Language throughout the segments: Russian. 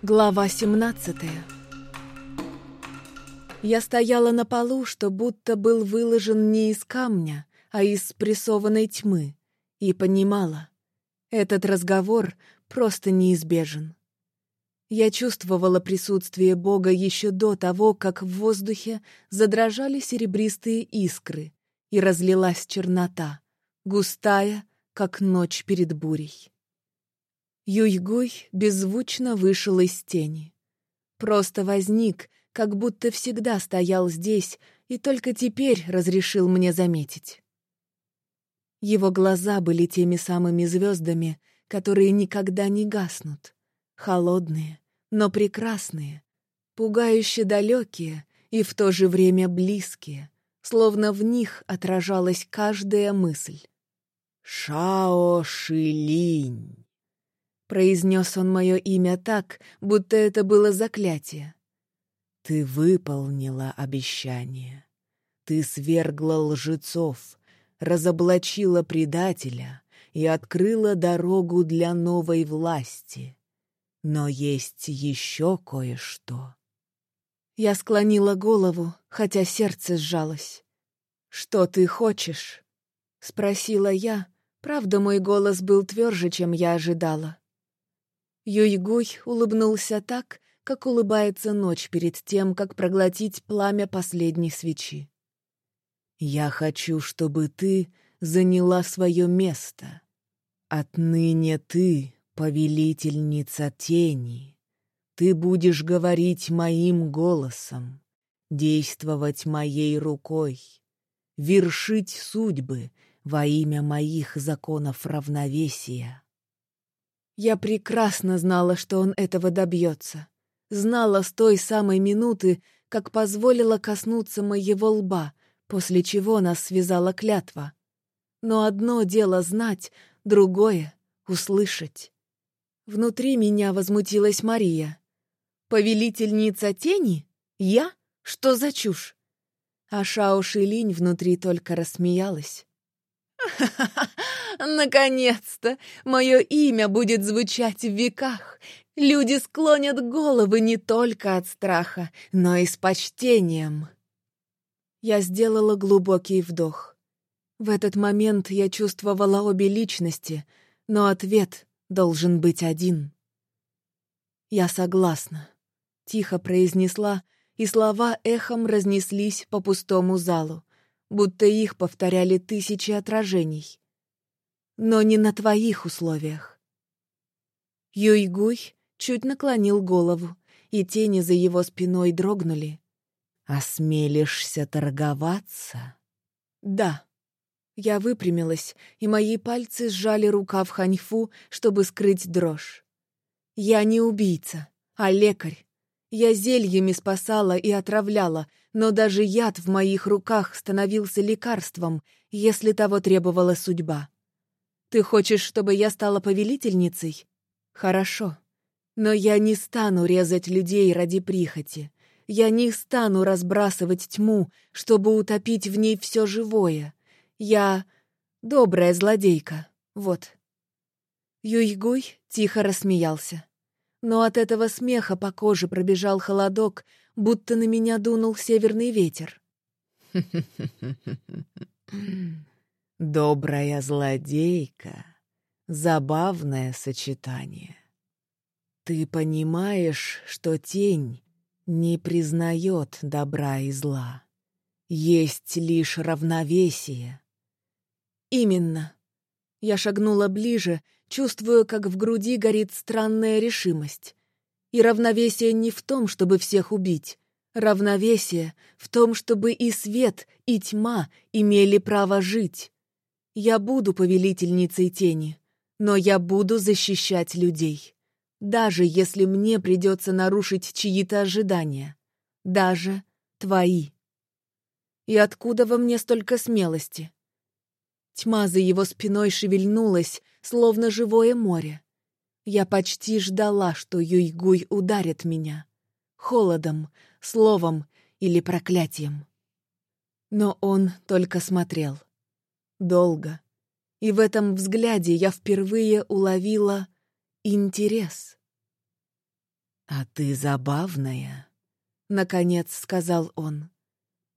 Глава 17 Я стояла на полу, что будто был выложен не из камня, а из спрессованной тьмы, и понимала, этот разговор просто неизбежен. Я чувствовала присутствие Бога еще до того, как в воздухе задрожали серебристые искры и разлилась чернота, густая, как ночь перед бурей. Юйгуй беззвучно вышел из тени. Просто возник, как будто всегда стоял здесь и только теперь разрешил мне заметить. Его глаза были теми самыми звездами, которые никогда не гаснут. Холодные, но прекрасные, пугающе далекие и в то же время близкие, словно в них отражалась каждая мысль. «Шао Шилинь!» Произнес он мое имя так, будто это было заклятие. «Ты выполнила обещание. Ты свергла лжецов, разоблачила предателя и открыла дорогу для новой власти. Но есть еще кое-что». Я склонила голову, хотя сердце сжалось. «Что ты хочешь?» — спросила я. Правда, мой голос был тверже, чем я ожидала. Юйгуй улыбнулся так, как улыбается ночь перед тем, как проглотить пламя последней свечи. «Я хочу, чтобы ты заняла свое место. Отныне ты — повелительница тени. Ты будешь говорить моим голосом, действовать моей рукой, вершить судьбы во имя моих законов равновесия. Я прекрасно знала, что он этого добьется. Знала с той самой минуты, как позволила коснуться моего лба, после чего нас связала клятва. Но одно дело знать, другое — услышать. Внутри меня возмутилась Мария. «Повелительница тени? Я? Что за чушь?» А Шао Шилинь внутри только рассмеялась. Наконец-то! Мое имя будет звучать в веках. Люди склонят головы не только от страха, но и с почтением. Я сделала глубокий вдох. В этот момент я чувствовала обе личности, но ответ должен быть один. «Я согласна», — тихо произнесла, и слова эхом разнеслись по пустому залу будто их повторяли тысячи отражений. Но не на твоих условиях. Юйгуй чуть наклонил голову, и тени за его спиной дрогнули. «Осмелишься торговаться?» «Да». Я выпрямилась, и мои пальцы сжали рукав ханьфу, чтобы скрыть дрожь. «Я не убийца, а лекарь. Я зельями спасала и отравляла, но даже яд в моих руках становился лекарством, если того требовала судьба. Ты хочешь, чтобы я стала повелительницей? Хорошо. Но я не стану резать людей ради прихоти. Я не стану разбрасывать тьму, чтобы утопить в ней все живое. Я добрая злодейка, вот. Юйгуй тихо рассмеялся но от этого смеха по коже пробежал холодок, будто на меня дунул северный ветер. «Добрая злодейка, забавное сочетание. Ты понимаешь, что тень не признает добра и зла. Есть лишь равновесие». «Именно». Я шагнула ближе, чувствую, как в груди горит странная решимость. И равновесие не в том, чтобы всех убить. Равновесие в том, чтобы и свет, и тьма имели право жить. Я буду повелительницей тени, но я буду защищать людей. Даже если мне придется нарушить чьи-то ожидания. Даже твои. И откуда во мне столько смелости? Тьма за его спиной шевельнулась, словно живое море. Я почти ждала, что Юйгуй ударит меня. Холодом, словом или проклятием. Но он только смотрел. Долго. И в этом взгляде я впервые уловила интерес. «А ты забавная», — наконец сказал он.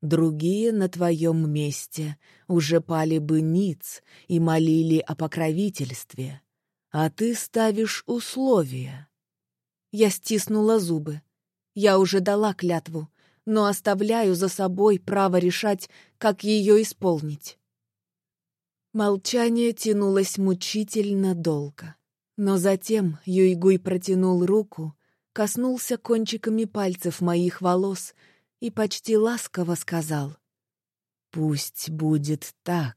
«Другие на твоем месте уже пали бы ниц и молили о покровительстве, а ты ставишь условия». Я стиснула зубы. Я уже дала клятву, но оставляю за собой право решать, как ее исполнить. Молчание тянулось мучительно долго. Но затем Юйгуй протянул руку, коснулся кончиками пальцев моих волос и почти ласково сказал. «Пусть будет так.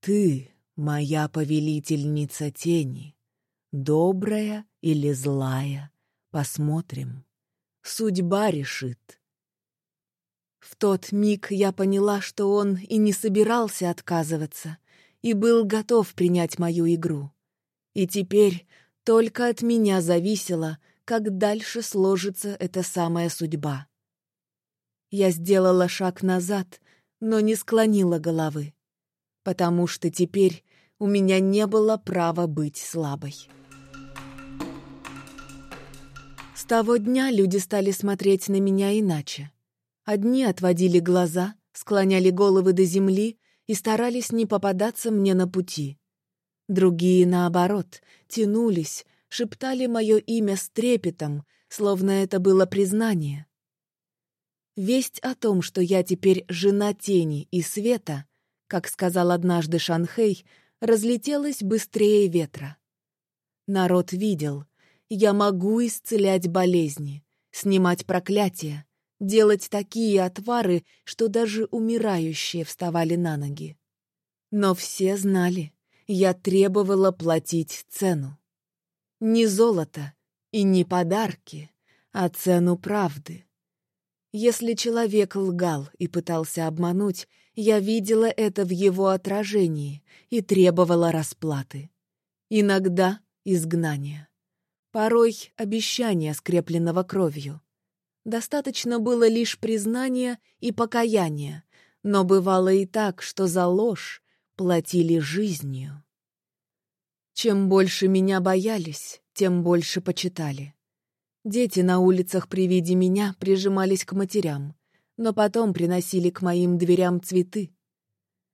Ты, моя повелительница тени, добрая или злая, посмотрим. Судьба решит». В тот миг я поняла, что он и не собирался отказываться, и был готов принять мою игру. И теперь только от меня зависело, как дальше сложится эта самая судьба. Я сделала шаг назад, но не склонила головы, потому что теперь у меня не было права быть слабой. С того дня люди стали смотреть на меня иначе. Одни отводили глаза, склоняли головы до земли и старались не попадаться мне на пути. Другие, наоборот, тянулись, шептали мое имя с трепетом, словно это было признание. Весть о том, что я теперь жена тени и света, как сказал однажды Шанхей, разлетелась быстрее ветра. Народ видел, я могу исцелять болезни, снимать проклятия, делать такие отвары, что даже умирающие вставали на ноги. Но все знали, я требовала платить цену. Не золото и не подарки, а цену правды. Если человек лгал и пытался обмануть, я видела это в его отражении и требовала расплаты. Иногда изгнания. Порой обещания, скрепленного кровью. Достаточно было лишь признания и покаяния, но бывало и так, что за ложь платили жизнью. Чем больше меня боялись, тем больше почитали. Дети на улицах при виде меня прижимались к матерям, но потом приносили к моим дверям цветы.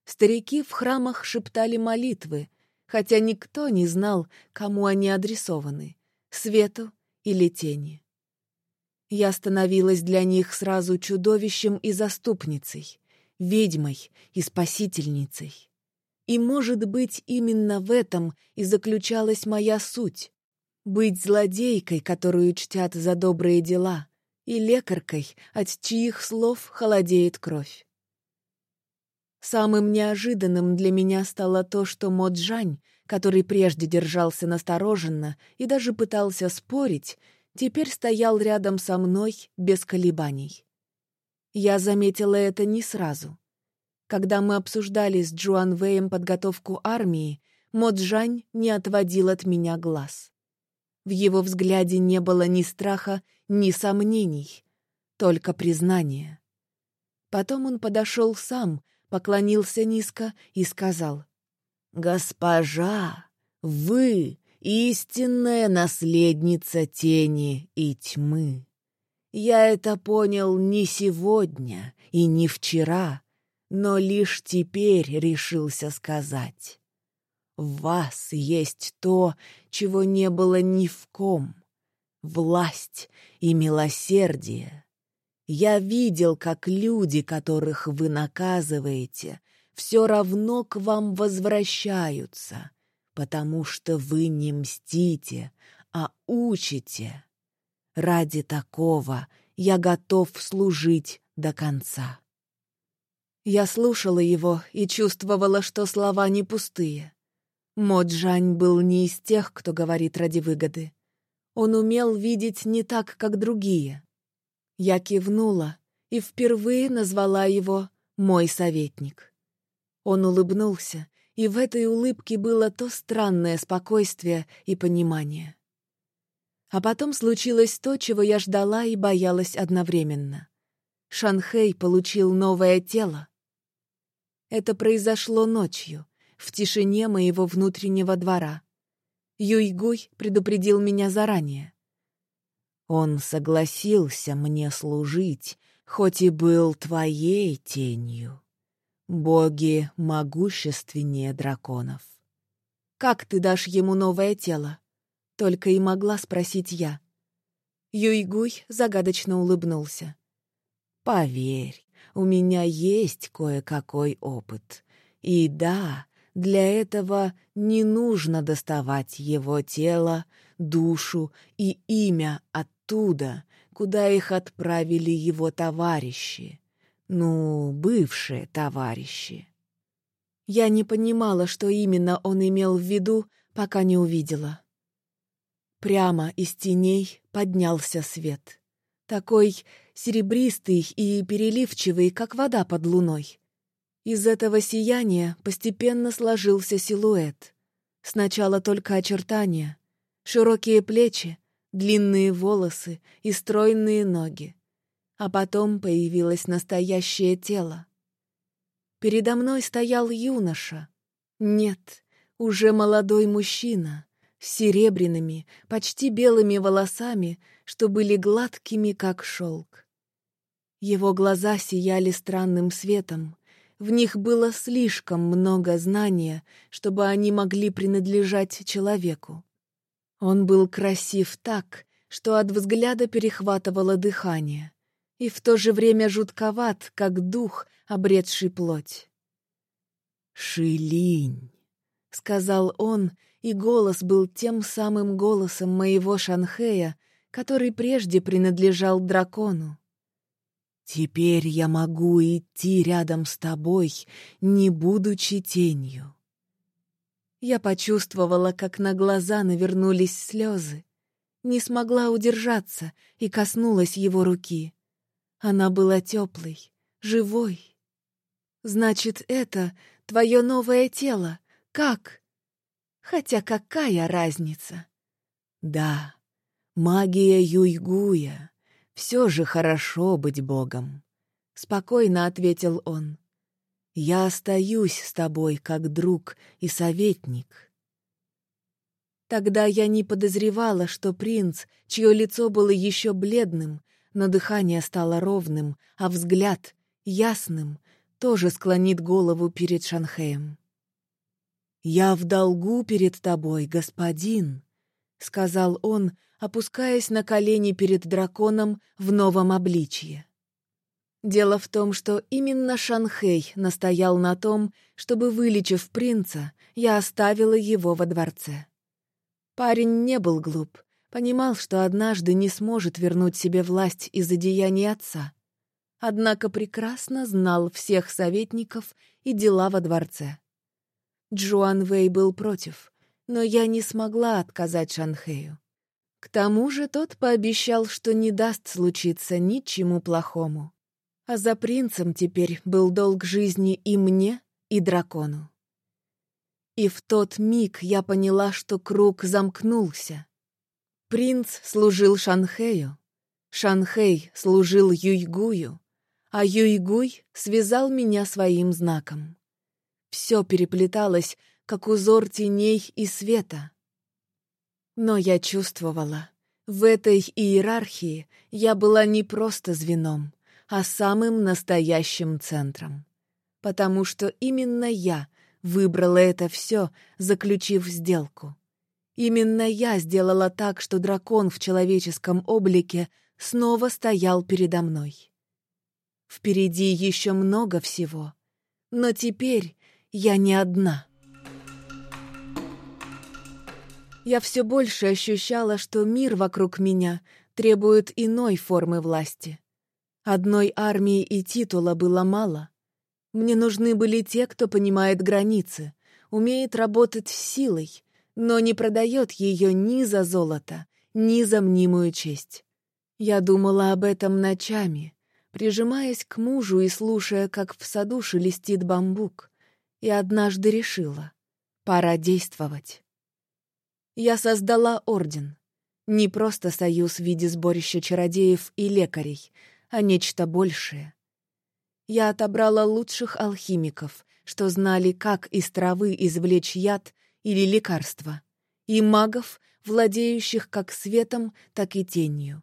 Старики в храмах шептали молитвы, хотя никто не знал, кому они адресованы — свету или тени. Я становилась для них сразу чудовищем и заступницей, ведьмой и спасительницей. И, может быть, именно в этом и заключалась моя суть — быть злодейкой, которую чтят за добрые дела, и лекаркой, от чьих слов холодеет кровь. Самым неожиданным для меня стало то, что Моджань, который прежде держался настороженно и даже пытался спорить, теперь стоял рядом со мной без колебаний. Я заметила это не сразу. Когда мы обсуждали с Джуан Вэем подготовку армии, Моджань не отводил от меня глаз. В его взгляде не было ни страха, ни сомнений, только признание. Потом он подошел сам, поклонился низко и сказал, «Госпожа, вы истинная наследница тени и тьмы. Я это понял не сегодня и не вчера, но лишь теперь решился сказать. В вас есть то, чего не было ни в ком — власть и милосердие. Я видел, как люди, которых вы наказываете, все равно к вам возвращаются, потому что вы не мстите, а учите. Ради такого я готов служить до конца. Я слушала его и чувствовала, что слова не пустые. Моджань был не из тех, кто говорит ради выгоды. Он умел видеть не так, как другие. Я кивнула и впервые назвала его «мой советник». Он улыбнулся и в этой улыбке было то странное спокойствие и понимание. А потом случилось то, чего я ждала и боялась одновременно. Шанхэй получил новое тело. Это произошло ночью, в тишине моего внутреннего двора. Юйгуй предупредил меня заранее. Он согласился мне служить, хоть и был твоей тенью. Боги могущественнее драконов. «Как ты дашь ему новое тело?» Только и могла спросить я. Юйгуй загадочно улыбнулся. «Поверь, у меня есть кое-какой опыт. И да, для этого не нужно доставать его тело, душу и имя оттуда, куда их отправили его товарищи. Ну, бывшие товарищи. Я не понимала, что именно он имел в виду, пока не увидела. Прямо из теней поднялся свет. Такой серебристый и переливчивый, как вода под луной. Из этого сияния постепенно сложился силуэт. Сначала только очертания, широкие плечи, длинные волосы и стройные ноги. А потом появилось настоящее тело. Передо мной стоял юноша. Нет, уже молодой мужчина, с серебряными, почти белыми волосами, что были гладкими, как шелк. Его глаза сияли странным светом, в них было слишком много знания, чтобы они могли принадлежать человеку. Он был красив так, что от взгляда перехватывало дыхание, и в то же время жутковат, как дух, обретший плоть. «Шилинь», — сказал он, и голос был тем самым голосом моего Шанхея, который прежде принадлежал дракону. «Теперь я могу идти рядом с тобой, не будучи тенью». Я почувствовала, как на глаза навернулись слезы. Не смогла удержаться и коснулась его руки. Она была теплой, живой. «Значит, это твое новое тело. Как?» Хотя какая разница? Да, магия Юйгуя. Все же хорошо быть богом. Спокойно ответил он. Я остаюсь с тобой как друг и советник. Тогда я не подозревала, что принц, чье лицо было еще бледным, но дыхание стало ровным, а взгляд — ясным, тоже склонит голову перед Шанхеем. «Я в долгу перед тобой, господин», — сказал он, опускаясь на колени перед драконом в новом обличье. Дело в том, что именно Шанхей настоял на том, чтобы, вылечив принца, я оставила его во дворце. Парень не был глуп, понимал, что однажды не сможет вернуть себе власть из-за деяний отца. Однако прекрасно знал всех советников и дела во дворце. Джуан Вэй был против, но я не смогла отказать Шанхею. К тому же тот пообещал, что не даст случиться ничему плохому. А за принцем теперь был долг жизни и мне, и дракону. И в тот миг я поняла, что круг замкнулся. Принц служил Шанхею, Шанхей служил Юйгую, а Юйгуй связал меня своим знаком. Все переплеталось, как узор теней и света. Но я чувствовала, в этой иерархии я была не просто звеном, а самым настоящим центром. Потому что именно я выбрала это все, заключив сделку. Именно я сделала так, что дракон в человеческом облике снова стоял передо мной. Впереди еще много всего, но теперь я не одна. Я все больше ощущала, что мир вокруг меня требует иной формы власти. Одной армии и титула было мало. Мне нужны были те, кто понимает границы, умеет работать с силой, но не продает ее ни за золото, ни за мнимую честь. Я думала об этом ночами, прижимаясь к мужу и слушая, как в саду шелестит бамбук, и однажды решила — пора действовать. Я создала орден. Не просто союз в виде сборища чародеев и лекарей, а нечто большее. Я отобрала лучших алхимиков, что знали, как из травы извлечь яд или лекарство, и магов, владеющих как светом, так и тенью,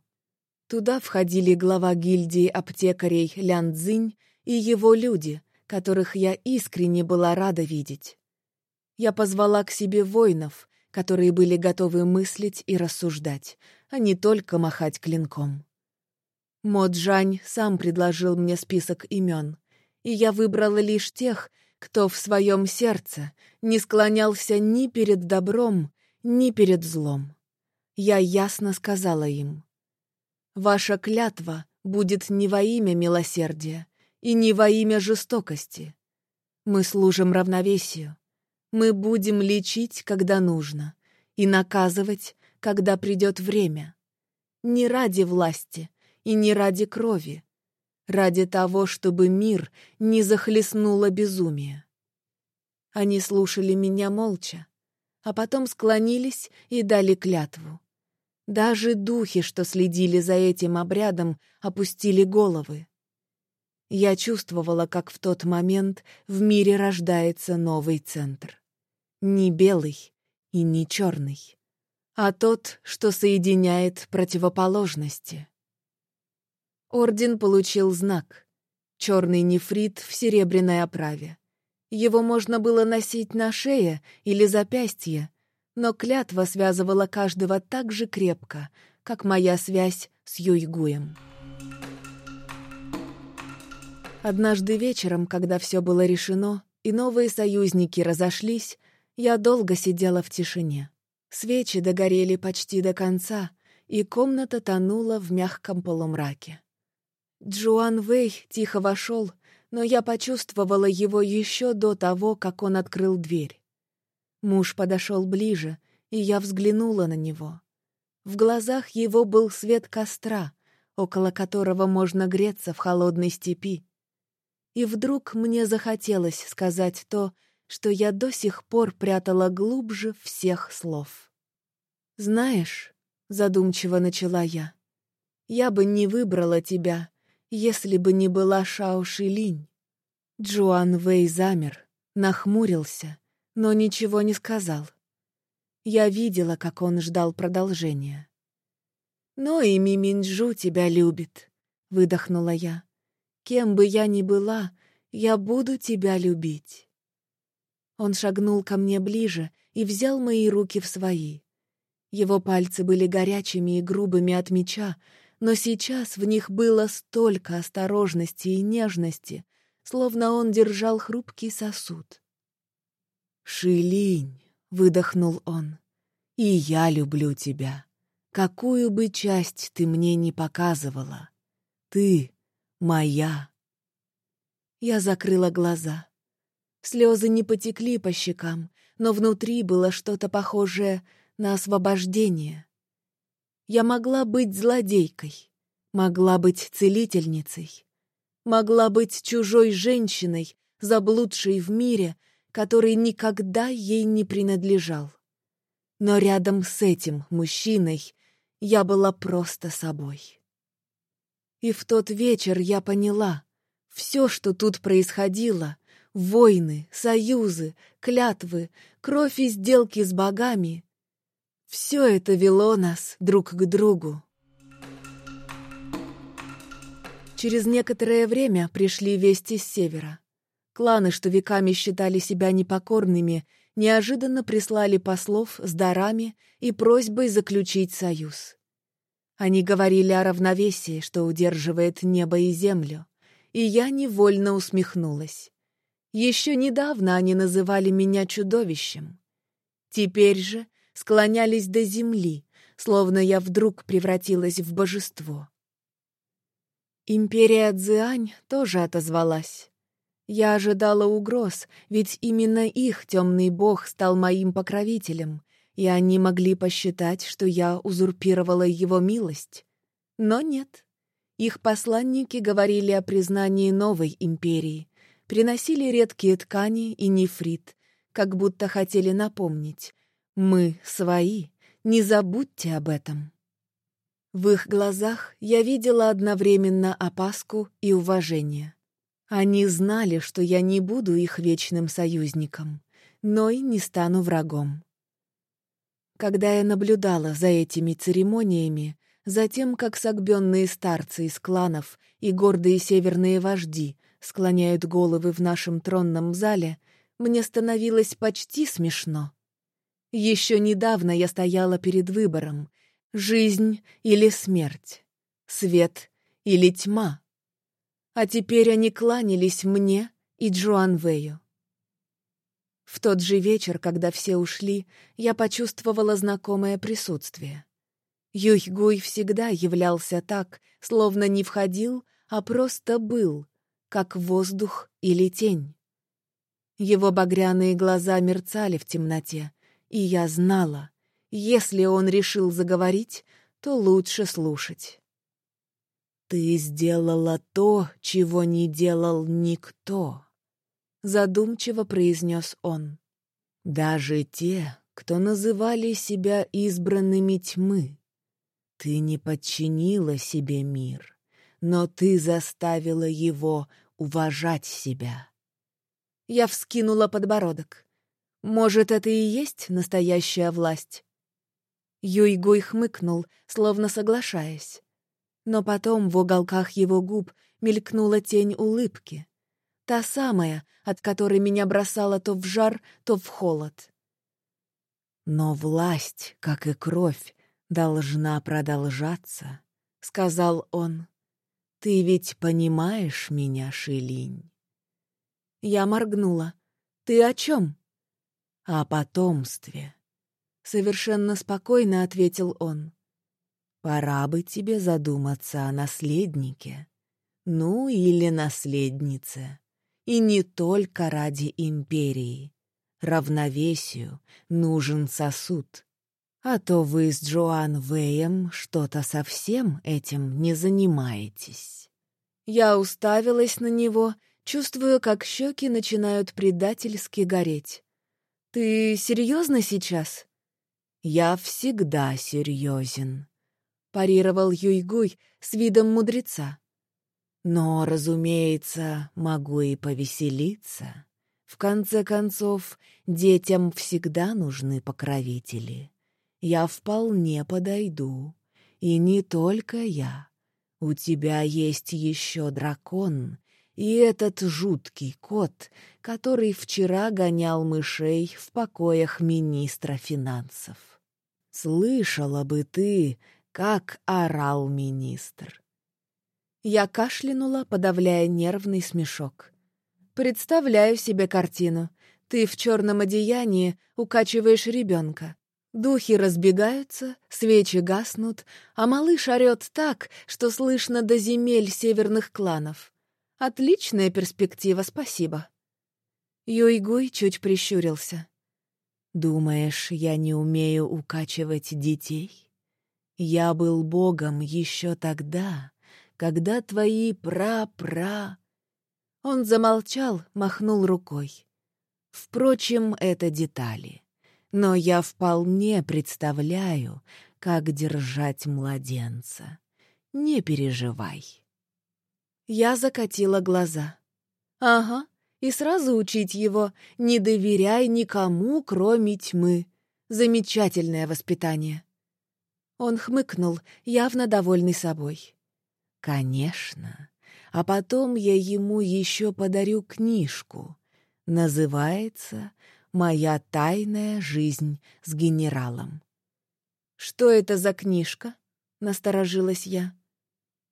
Туда входили глава гильдии аптекарей Лян Цзинь и его люди, которых я искренне была рада видеть. Я позвала к себе воинов, которые были готовы мыслить и рассуждать, а не только махать клинком. Моджань сам предложил мне список имен, и я выбрала лишь тех, кто в своем сердце не склонялся ни перед добром, ни перед злом. Я ясно сказала им, «Ваша клятва будет не во имя милосердия и не во имя жестокости. Мы служим равновесию, мы будем лечить, когда нужно, и наказывать, когда придет время. Не ради власти и не ради крови, ради того, чтобы мир не захлестнуло безумие. Они слушали меня молча, а потом склонились и дали клятву. Даже духи, что следили за этим обрядом, опустили головы. Я чувствовала, как в тот момент в мире рождается новый центр не белый и не черный, а тот, что соединяет противоположности. Орден получил знак — черный нефрит в серебряной оправе. Его можно было носить на шее или запястье, но клятва связывала каждого так же крепко, как моя связь с Юйгуем. Однажды вечером, когда все было решено, и новые союзники разошлись, я долго сидела в тишине. Свечи догорели почти до конца, и комната тонула в мягком полумраке. Джуан Вэй тихо вошел, но я почувствовала его еще до того, как он открыл дверь. Муж подошел ближе, и я взглянула на него. В глазах его был свет костра, около которого можно греться в холодной степи. И вдруг мне захотелось сказать то, что я до сих пор прятала глубже всех слов. «Знаешь», — задумчиво начала я, — «я бы не выбрала тебя, если бы не была Шао Шилинь». Джуан Вэй замер, нахмурился, но ничего не сказал. Я видела, как он ждал продолжения. «Но и Миминджу тебя любит», — выдохнула я. «Кем бы я ни была, я буду тебя любить». Он шагнул ко мне ближе и взял мои руки в свои. Его пальцы были горячими и грубыми от меча, но сейчас в них было столько осторожности и нежности, словно он держал хрупкий сосуд. «Шилинь!» — выдохнул он. «И я люблю тебя. Какую бы часть ты мне не показывала. Ты моя!» Я закрыла глаза. Слезы не потекли по щекам, но внутри было что-то похожее на освобождение. Я могла быть злодейкой, могла быть целительницей, могла быть чужой женщиной, заблудшей в мире, который никогда ей не принадлежал. Но рядом с этим мужчиной я была просто собой. И в тот вечер я поняла, все, что тут происходило, Войны, союзы, клятвы, кровь и сделки с богами — все это вело нас друг к другу. Через некоторое время пришли вести с севера. Кланы, что веками считали себя непокорными, неожиданно прислали послов с дарами и просьбой заключить союз. Они говорили о равновесии, что удерживает небо и землю, и я невольно усмехнулась. Еще недавно они называли меня чудовищем. Теперь же склонялись до земли, словно я вдруг превратилась в божество. Империя Цзиань тоже отозвалась. Я ожидала угроз, ведь именно их темный бог стал моим покровителем, и они могли посчитать, что я узурпировала его милость. Но нет. Их посланники говорили о признании новой империи, приносили редкие ткани и нефрит, как будто хотели напомнить «Мы свои, не забудьте об этом». В их глазах я видела одновременно опаску и уважение. Они знали, что я не буду их вечным союзником, но и не стану врагом. Когда я наблюдала за этими церемониями, затем как согбенные старцы из кланов и гордые северные вожди склоняют головы в нашем тронном зале, мне становилось почти смешно. Еще недавно я стояла перед выбором — жизнь или смерть, свет или тьма. А теперь они кланялись мне и Джоан Вэю. В тот же вечер, когда все ушли, я почувствовала знакомое присутствие. Юйгуй всегда являлся так, словно не входил, а просто был, как воздух или тень. Его багряные глаза мерцали в темноте, и я знала, если он решил заговорить, то лучше слушать. «Ты сделала то, чего не делал никто», — задумчиво произнес он. «Даже те, кто называли себя избранными тьмы. Ты не подчинила себе мир, но ты заставила его уважать себя». Я вскинула подбородок. «Может, это и есть настоящая власть?» Юйгуй хмыкнул, словно соглашаясь. Но потом в уголках его губ мелькнула тень улыбки. Та самая, от которой меня бросало то в жар, то в холод. «Но власть, как и кровь, должна продолжаться», — сказал он. «Ты ведь понимаешь меня, Шилинь?» Я моргнула. «Ты о чем?» «О потомстве», — совершенно спокойно ответил он. Пора бы тебе задуматься о наследнике. Ну, или наследнице. И не только ради империи. Равновесию нужен сосуд. А то вы с Джоан Вэем что-то совсем этим не занимаетесь. Я уставилась на него, чувствуя, как щеки начинают предательски гореть. «Ты серьезно сейчас?» «Я всегда серьезен», парировал Юйгуй с видом мудреца. Но, разумеется, могу и повеселиться. В конце концов, детям всегда нужны покровители. Я вполне подойду. И не только я. У тебя есть еще дракон, и этот жуткий кот, который вчера гонял мышей в покоях министра финансов. Слышала бы ты, как орал министр. Я кашлянула, подавляя нервный смешок. Представляю себе картину. Ты в черном одеянии укачиваешь ребенка. Духи разбегаются, свечи гаснут, а малыш орет так, что слышно до земель северных кланов. Отличная перспектива, спасибо. Юйгуй чуть прищурился. «Думаешь, я не умею укачивать детей?» Я был богом еще тогда, когда твои пра-пра...» Он замолчал, махнул рукой. Впрочем, это детали. Но я вполне представляю, как держать младенца. Не переживай. Я закатила глаза. «Ага, и сразу учить его «не доверяй никому, кроме тьмы». Замечательное воспитание. Он хмыкнул, явно довольный собой. «Конечно. А потом я ему еще подарю книжку. Называется «Моя тайная жизнь с генералом». «Что это за книжка?» — насторожилась я.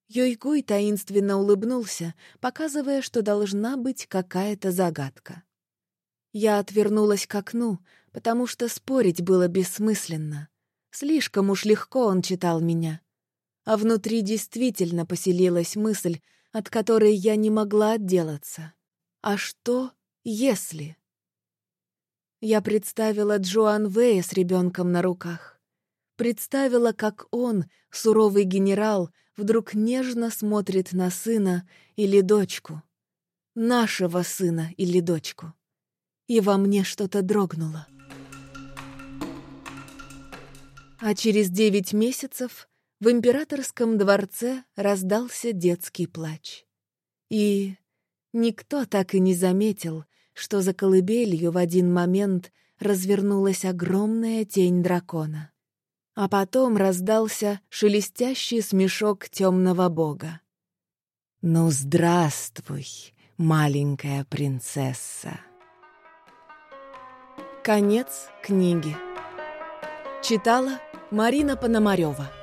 Йойгуй таинственно улыбнулся, показывая, что должна быть какая-то загадка. Я отвернулась к окну, потому что спорить было бессмысленно. Слишком уж легко он читал меня. А внутри действительно поселилась мысль, от которой я не могла отделаться. А что, если... Я представила Джоан Вэя с ребенком на руках. Представила, как он, суровый генерал, вдруг нежно смотрит на сына или дочку. Нашего сына или дочку. И во мне что-то дрогнуло. А через девять месяцев в императорском дворце раздался детский плач. И никто так и не заметил, что за колыбелью в один момент развернулась огромная тень дракона. А потом раздался шелестящий смешок темного бога. «Ну, здравствуй, маленькая принцесса!» Конец книги. Читала Марина Пономарева.